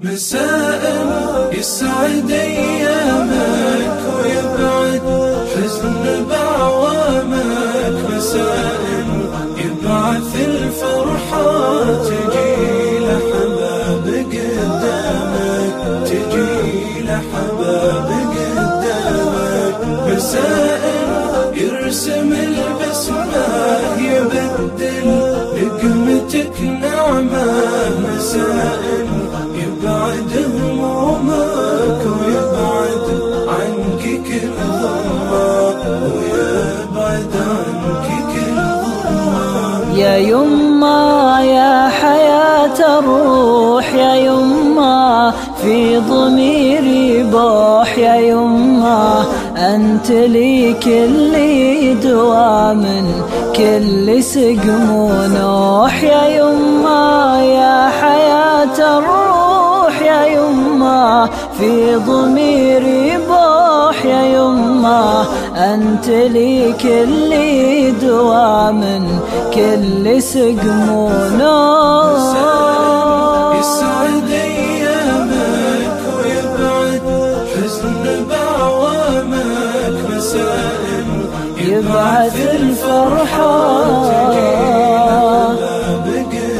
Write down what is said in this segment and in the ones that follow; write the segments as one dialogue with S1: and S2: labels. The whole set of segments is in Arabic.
S1: مساء يسعد الفرحة تجي لحباب قدامك تجي لحباب قدامك. مساء يرسم
S2: يا يما يا حياة الروح يا يما في ضميري بوح يا يما أنت لي كل دوا من كل سقم ونوح. يا يما يا حياة الروح يا يما في ضميري أنت لي كل دوا من كل سقم
S1: ايامك ويبعد حزن بعوامك مساء
S2: يبعث الفرحة.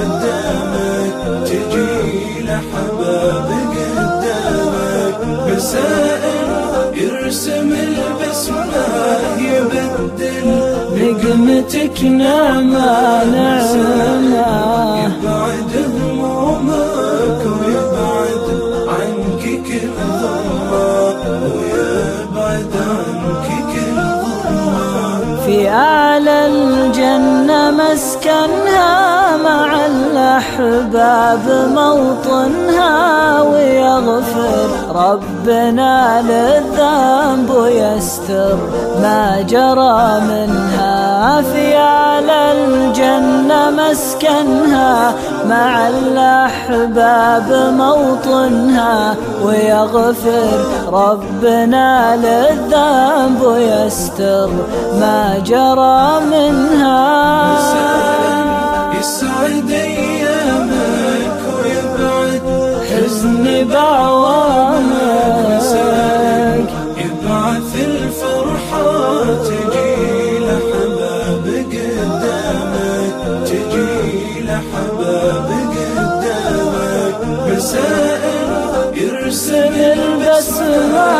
S1: قدامك تجي لحباب قدامك مساء يرسم
S2: نقمتك نعمة نعمة
S1: يبعد همومك ويبعد عنك كل ظلمة ويبعد عنك
S2: الأحباب موطنها ويغفر ربنا للذنب ويستر ما جرى منها في أعلى الجنة مسكنها. مع الأحباب موطنها ويغفر. ربنا للذنب ويستر ما جرى منها دعواك
S1: ابعث الفرحة تجي لحباب قدامك تجي لحباب قدامك مسائل يرسل البسمة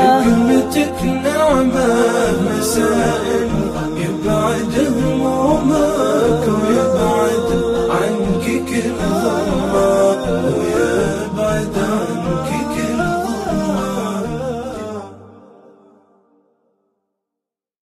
S1: بقمتك نعمة. مسائل يبعد همومك ويبعد عنك كل Okay.